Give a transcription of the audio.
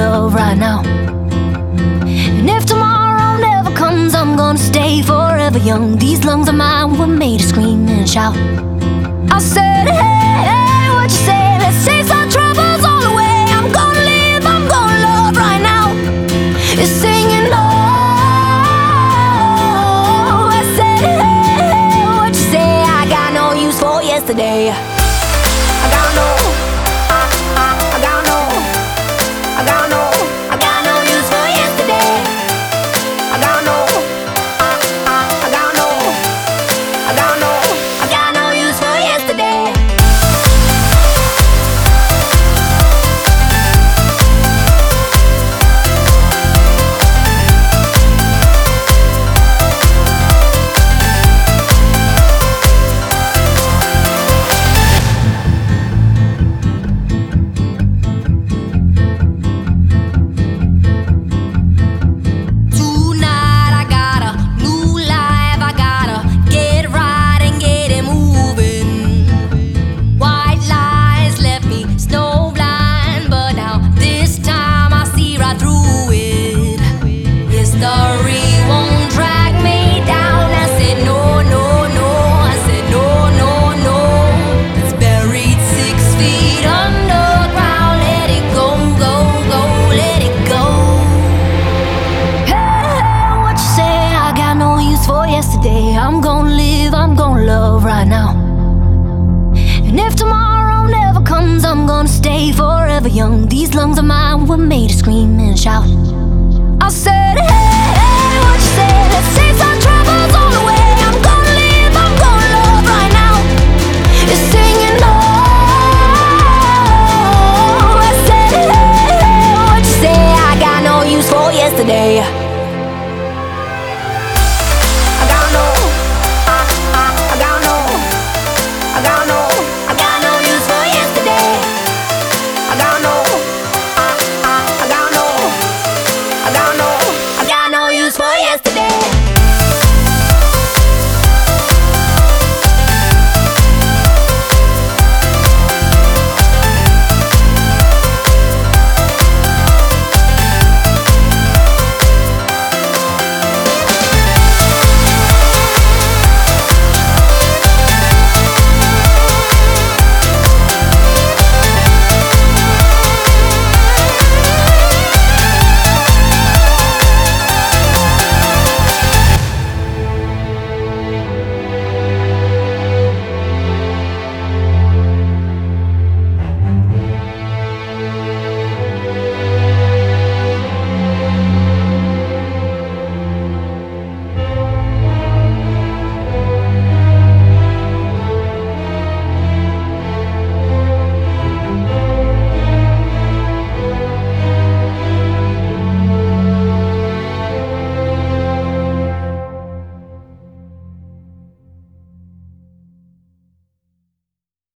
love right now. And if tomorrow never comes, I'm gonna stay forever young. These lungs of mine were made to scream and shout. I said, hey, hey, what you say? Let's take our troubles all away. I'm gonna live, I'm gonna love right now. Singing, oh. I said, hey, what you say? I got no use for yesterday. gonna stay forever young. These lungs of mine were made to scream and shout. I said, hey, hey, what you say? Let's some troubles. I'm gonna live, I'm gonna love right now. Singing. Oh. I said, hey, hey, what you say? I got no use for yesterday.